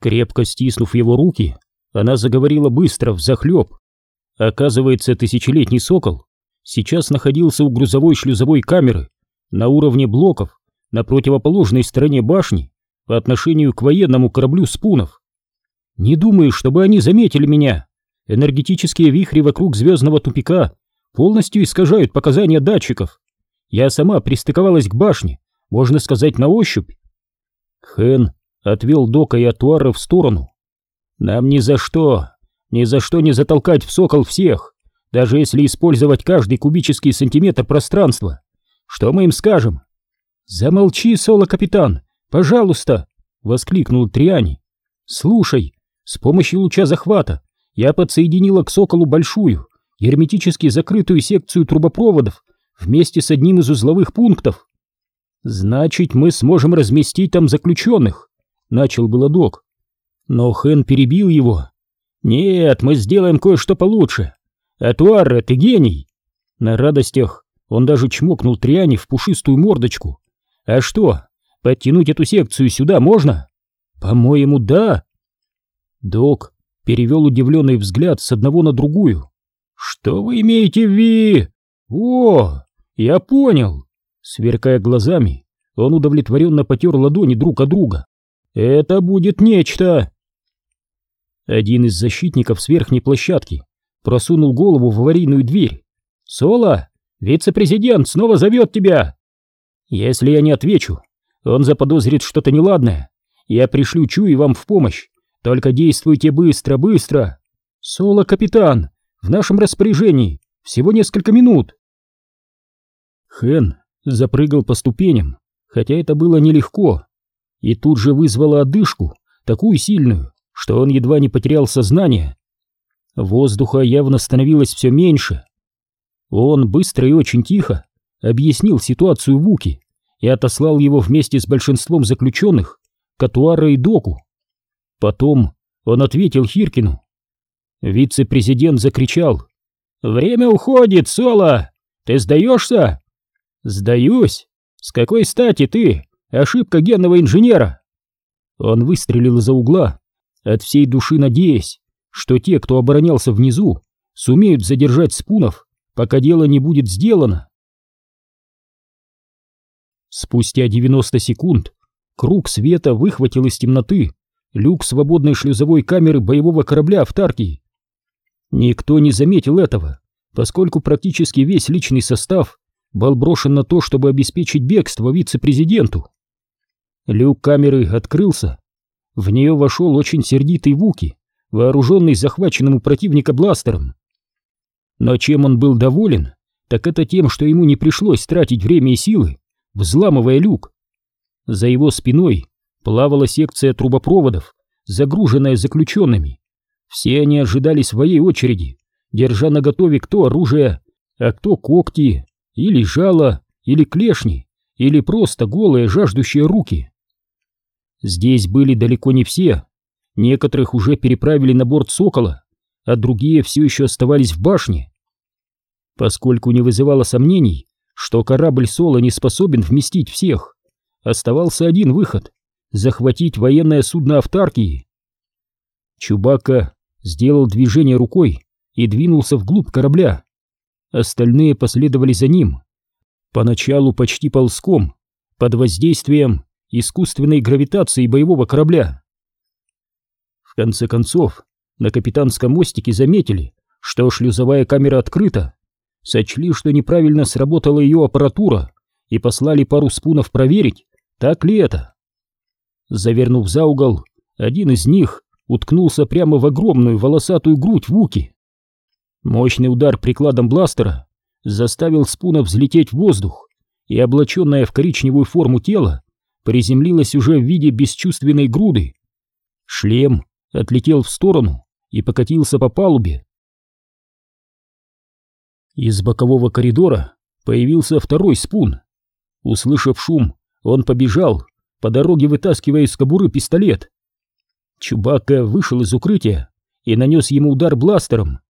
Крепко стиснув его руки, она заговорила быстро, взахлеб. Оказывается, тысячелетний сокол сейчас находился у грузовой шлюзовой камеры на уровне блоков на противоположной стороне башни по отношению к военному кораблю спунов. Не думаю, чтобы они заметили меня. Энергетические вихри вокруг звездного тупика полностью искажают показания датчиков. Я сама пристыковалась к башне, можно сказать, на ощупь. Хэн отвел Дока и Атуара в сторону. Нам ни за что, ни за что не затолкать в сокол всех, даже если использовать каждый кубический сантиметр пространства. Что мы им скажем? Замолчи, Соло-капитан, пожалуйста, воскликнул Триани. Слушай, с помощью луча захвата я подсоединила к соколу большую, герметически закрытую секцию трубопроводов вместе с одним из узловых пунктов. Значит, мы сможем разместить там заключенных, начал было док. Но Хэн перебил его. Нет, мы сделаем кое-что получше. Атуарра, ты гений. На радостях он даже чмокнул Триани в пушистую мордочку. А что, подтянуть эту секцию сюда можно? По-моему, да. Док перевел удивленный взгляд с одного на другую. Что вы имеете в виду? О, я понял. Сверкая глазами, он удовлетворенно потер ладони друг от друга. Это будет нечто. Один из защитников с верхней площадки просунул голову в аварийную дверь. «Соло, вице-президент снова зовет тебя!» «Если я не отвечу, он заподозрит что-то неладное. Я пришлю Чуи вам в помощь. Только действуйте быстро, быстро!» «Соло, капитан, в нашем распоряжении всего несколько минут!» Хэн запрыгал по ступеням, хотя это было нелегко, и тут же вызвало одышку, такую сильную, что он едва не потерял сознание. Воздуха явно становилось все меньше. Он быстро и очень тихо объяснил ситуацию Вуки и отослал его вместе с большинством заключенных к Атуара и Доку. Потом он ответил Хиркину. Вице-президент закричал. «Время уходит, Соло! Ты сдаешься?» «Сдаюсь? С какой стати ты? Ошибка генного инженера!» Он выстрелил из-за угла, от всей души надеясь, что те, кто оборонялся внизу, сумеют задержать спунов, пока дело не будет сделано. Спустя 90 секунд круг света выхватил из темноты люк свободной шлюзовой камеры боевого корабля Автаркии. Никто не заметил этого, поскольку практически весь личный состав был брошен на то, чтобы обеспечить бегство вице-президенту. Люк камеры открылся. В нее вошел очень сердитый Вуки, вооруженный захваченным у противника бластером. Но чем он был доволен, так это тем, что ему не пришлось тратить время и силы, взламывая люк. За его спиной плавала секция трубопроводов, загруженная заключенными. Все они ожидали своей очереди, держа наготове кто оружие, а кто когти, или жало, или клешни, или просто голые жаждущие руки. Здесь были далеко не все, некоторых уже переправили на борт «Сокола», а другие все еще оставались в башне. Поскольку не вызывало сомнений, что корабль «Соло» не способен вместить всех, оставался один выход — захватить военное судно Автаркии. Чубака сделал движение рукой и двинулся вглубь корабля. Остальные последовали за ним. Поначалу почти ползком, под воздействием искусственной гравитации боевого корабля. В конце концов, на капитанском мостике заметили, что шлюзовая камера открыта, сочли, что неправильно сработала ее аппаратура и послали пару спунов проверить, так ли это. Завернув за угол, один из них уткнулся прямо в огромную волосатую грудь Вуки. Мощный удар прикладом бластера заставил Спуна взлететь в воздух, и облаченное в коричневую форму тело приземлилось уже в виде бесчувственной груды. Шлем отлетел в сторону и покатился по палубе. Из бокового коридора появился второй Спун. Услышав шум, он побежал, по дороге вытаскивая из кобуры пистолет. Чубака вышел из укрытия и нанес ему удар бластером.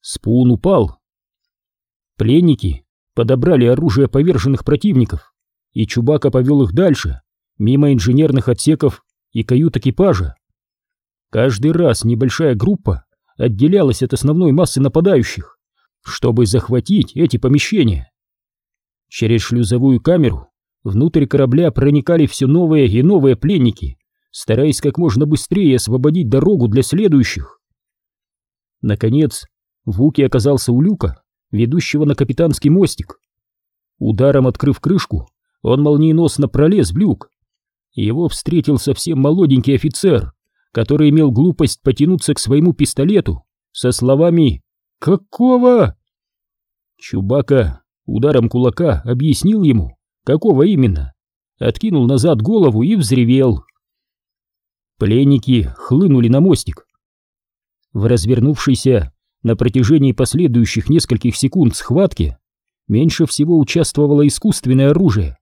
Спун упал. Пленники подобрали оружие поверженных противников, и Чубака повел их дальше, мимо инженерных отсеков и кают экипажа. Каждый раз небольшая группа отделялась от основной массы нападающих, чтобы захватить эти помещения. Через шлюзовую камеру внутрь корабля проникали все новые и новые пленники, стараясь как можно быстрее освободить дорогу для следующих. Наконец, Вуки оказался у люка, ведущего на капитанский мостик. Ударом открыв крышку, он молниеносно пролез в люк. Его встретил совсем молоденький офицер, который имел глупость потянуться к своему пистолету со словами «Какого?». Чубака ударом кулака объяснил ему, какого именно, откинул назад голову и взревел. Пленники хлынули на мостик. В развернувшейся на протяжении последующих нескольких секунд схватки меньше всего участвовало искусственное оружие,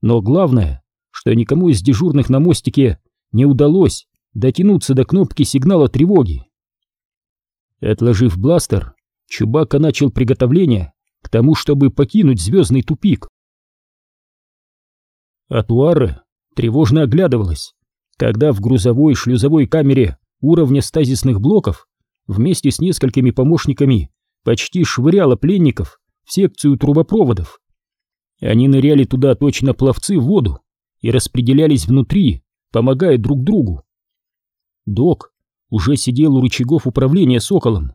но главное, что никому из дежурных на мостике не удалось дотянуться до кнопки сигнала тревоги. Отложив бластер, Чубака начал приготовление к тому, чтобы покинуть звездный тупик. Атуара тревожно оглядывалась, когда в грузовой шлюзовой камере уровня стазисных блоков вместе с несколькими помощниками почти швыряла пленников в секцию трубопроводов. Они ныряли туда точно пловцы в воду и распределялись внутри, помогая друг другу. Док уже сидел у рычагов управления «Соколом».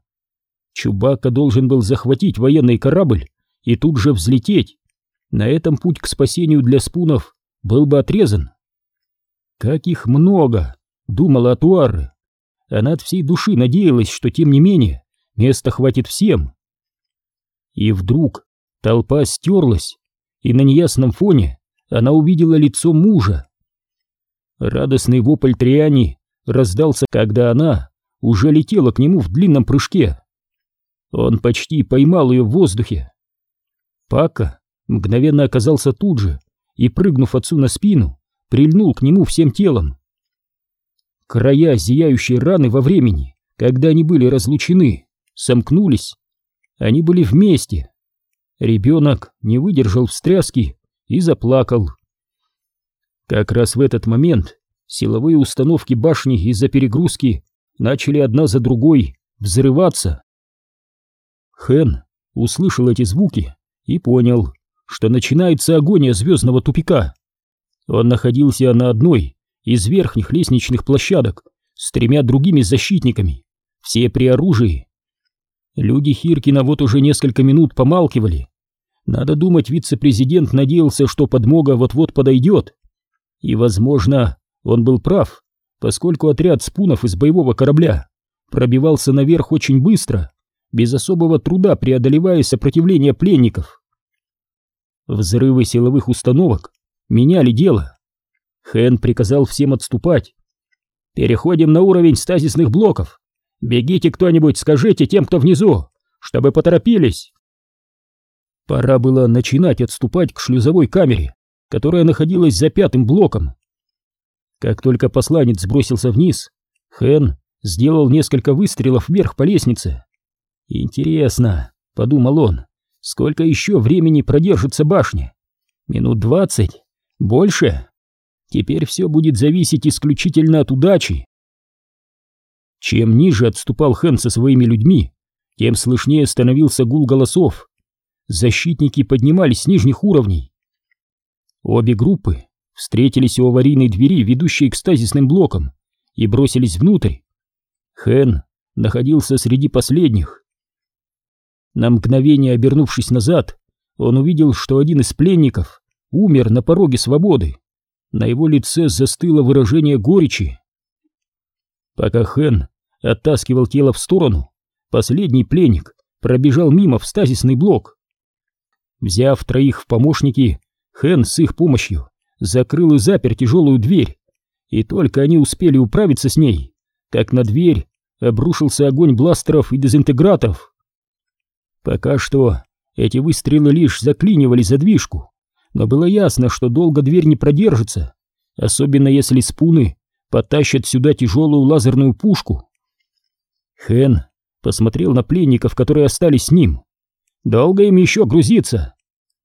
Чубака должен был захватить военный корабль и тут же взлететь. На этом путь к спасению для спунов был бы отрезан. «Как их много!» — думала Атуары. Она от всей души надеялась, что тем не менее места хватит всем. И вдруг толпа стерлась, и на неясном фоне она увидела лицо мужа. Радостный вопль Триани раздался, когда она уже летела к нему в длинном прыжке. Он почти поймал ее в воздухе. Пака мгновенно оказался тут же и, прыгнув отцу на спину, прильнул к нему всем телом. Края зияющей раны во времени, когда они были разлучены, сомкнулись. Они были вместе. Ребенок не выдержал встряски и заплакал. Как раз в этот момент силовые установки башни из-за перегрузки начали одна за другой взрываться. Хэн услышал эти звуки и понял, что начинается агония звездного тупика. Он находился на одной из верхних лестничных площадок с тремя другими защитниками, все при оружии. Люди Хиркина вот уже несколько минут помалкивали. Надо думать, вице-президент надеялся, что подмога вот-вот подойдет. И, возможно, он был прав, поскольку отряд спунов из боевого корабля пробивался наверх очень быстро, без особого труда преодолевая сопротивление пленников. Взрывы силовых установок меняли дело. Хэн приказал всем отступать. «Переходим на уровень стазисных блоков. Бегите кто-нибудь, скажите тем, кто внизу, чтобы поторопились». Пора было начинать отступать к шлюзовой камере, которая находилась за пятым блоком. Как только посланец сбросился вниз, Хэн сделал несколько выстрелов вверх по лестнице. «Интересно», — подумал он, — «сколько еще времени продержится башня? Минут двадцать? Больше?» Теперь все будет зависеть исключительно от удачи. Чем ниже отступал Хэн со своими людьми, тем слышнее становился гул голосов. Защитники поднимались с нижних уровней. Обе группы встретились у аварийной двери, ведущей к стазисным блокам, и бросились внутрь. Хэн находился среди последних. На мгновение обернувшись назад, он увидел, что один из пленников умер на пороге свободы. На его лице застыло выражение горечи. Пока Хэн оттаскивал тело в сторону, последний пленник пробежал мимо в стазисный блок. Взяв троих в помощники, Хэн с их помощью закрыл и запер тяжелую дверь, и только они успели управиться с ней, как на дверь обрушился огонь бластеров и дезинтеграторов. Пока что эти выстрелы лишь заклинивали задвижку, но было ясно, что долго дверь не продержится, особенно если спуны потащат сюда тяжелую лазерную пушку. Хэн посмотрел на пленников, которые остались с ним. «Долго им еще грузиться?»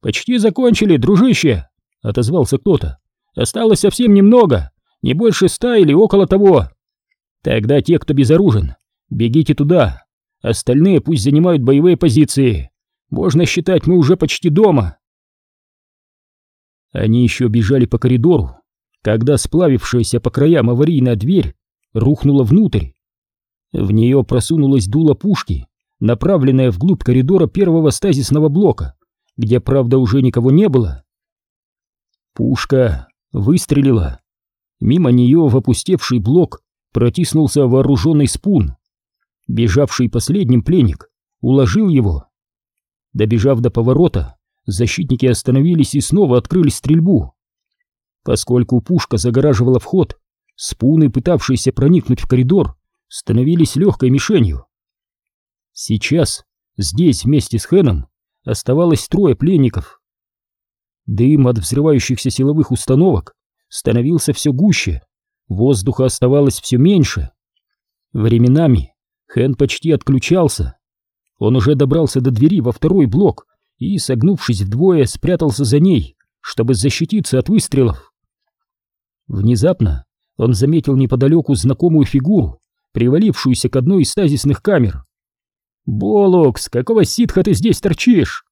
«Почти закончили, дружище!» — отозвался кто-то. «Осталось совсем немного, не больше ста или около того». Тогда те, кто безоружен, бегите туда. Остальные пусть занимают боевые позиции. Можно считать, мы уже почти дома. Они еще бежали по коридору, когда сплавившаяся по краям аварийная дверь рухнула внутрь. В нее просунулась дуло пушки, направленная вглубь коридора первого стазисного блока, где, правда, уже никого не было. Пушка выстрелила. Мимо нее в опустевший блок протиснулся вооруженный спун. Бежавший последним пленник уложил его. Добежав до поворота, защитники остановились и снова открыли стрельбу. Поскольку пушка загораживала вход, спуны, пытавшиеся проникнуть в коридор, становились легкой мишенью. Сейчас здесь вместе с Хэном оставалось трое пленников. Дым от взрывающихся силовых установок становился все гуще, воздуха оставалось все меньше. Временами Хэн почти отключался. Он уже добрался до двери во второй блок и, согнувшись вдвое, спрятался за ней, чтобы защититься от выстрелов. Внезапно он заметил неподалеку знакомую фигуру, привалившуюся к одной из стазисных камер. «Болокс, какого ситха ты здесь торчишь?»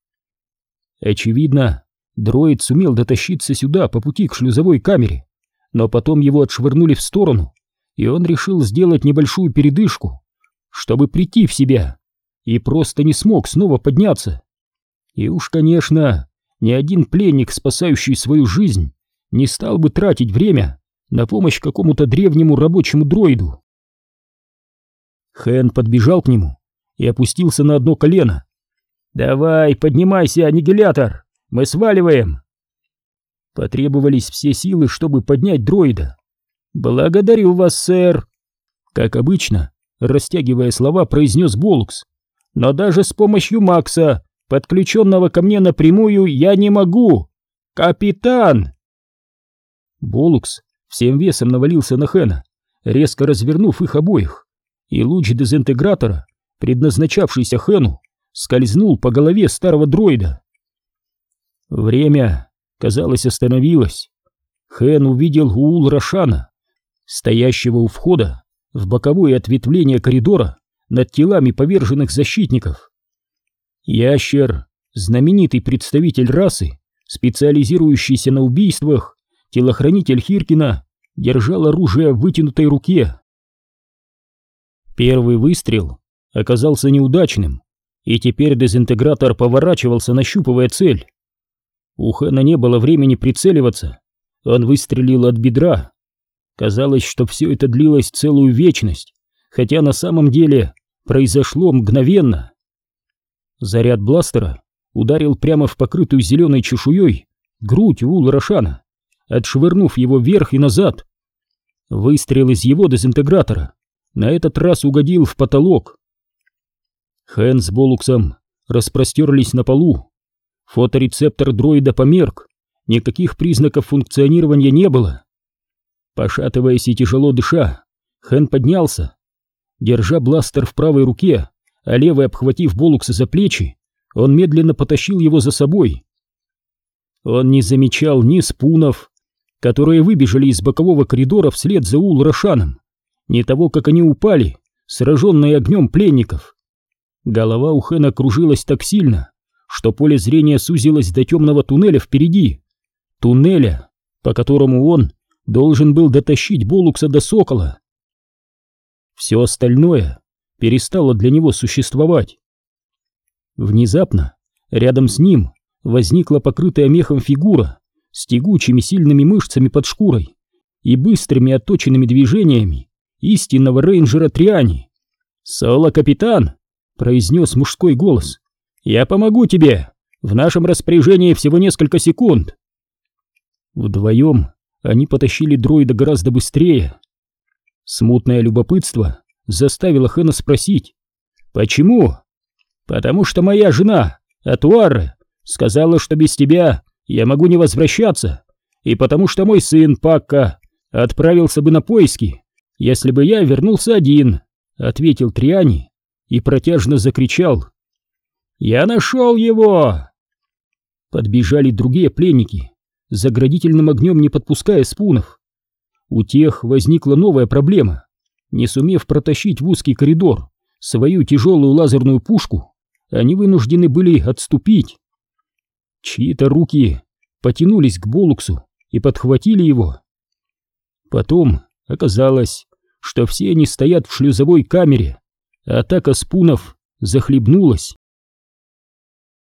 Очевидно, дроид сумел дотащиться сюда по пути к шлюзовой камере, но потом его отшвырнули в сторону, и он решил сделать небольшую передышку, чтобы прийти в себя, и просто не смог снова подняться. И уж, конечно, ни один пленник, спасающий свою жизнь, не стал бы тратить время на помощь какому-то древнему рабочему дроиду. Хэн подбежал к нему и опустился на одно колено. «Давай, поднимайся, аннигилятор! Мы сваливаем!» Потребовались все силы, чтобы поднять дроида. «Благодарю вас, сэр!» Как обычно, растягивая слова, произнес Болкс. «Но даже с помощью Макса, подключенного ко мне напрямую, я не могу! Капитан!» Болукс всем весом навалился на Хэна, резко развернув их обоих, и луч дезинтегратора, предназначавшийся Хэну, скользнул по голове старого дроида. Время казалось, остановилась. Хэн увидел Уул Рошана, стоящего у входа в боковое ответвление коридора над телами поверженных защитников. Ящер, знаменитый представитель расы, специализирующийся на убийствах, телохранитель Хиркина, держал оружие в вытянутой руке. Первый выстрел оказался неудачным, и теперь дезинтегратор поворачивался, нащупывая цель. У Хэна не было времени прицеливаться. Он выстрелил от бедра. Казалось, что все это длилось целую вечность, хотя на самом деле произошло мгновенно. Заряд бластера ударил прямо в покрытую зеленой чешуей грудь Рошана, отшвырнув его вверх и назад. Выстрел из его дезинтегратора на этот раз угодил в потолок. Хэн с Болуксом распростерлись на полу, Фоторецептор дроида померк, никаких признаков функционирования не было. Пошатываясь и тяжело дыша, Хэн поднялся. Держа бластер в правой руке, а левой обхватив Болукса за плечи, он медленно потащил его за собой. Он не замечал ни спунов, которые выбежали из бокового коридора вслед за Ул Рошаном, ни того, как они упали, сраженные огнем пленников. Голова у Хэна кружилась так сильно, что поле зрения сузилось до темного туннеля впереди. Туннеля, по которому он должен был дотащить Болукса до Сокола. Все остальное перестало для него существовать. Внезапно рядом с ним возникла покрытая мехом фигура с тягучими сильными мышцами под шкурой и быстрыми отточенными движениями истинного рейнджера Триани. «Соло-капитан!» — произнес мужской голос. Я помогу тебе. В нашем распоряжении всего несколько секунд. Вдвоем они потащили дроида гораздо быстрее. Смутное любопытство заставило Хэна спросить. «Почему?» «Потому что моя жена, Атуарра, сказала, что без тебя я могу не возвращаться, и потому что мой сын Пакка отправился бы на поиски, если бы я вернулся один», — ответил Триани и протяжно закричал. «Я нашел его!» Подбежали другие пленники, заградительным огнем не подпуская спунов. У тех возникла новая проблема. Не сумев протащить в узкий коридор свою тяжелую лазерную пушку, они вынуждены были отступить. Чьи-то руки потянулись к Болуксу и подхватили его. Потом оказалось, что все они стоят в шлюзовой камере, атака спунов захлебнулась.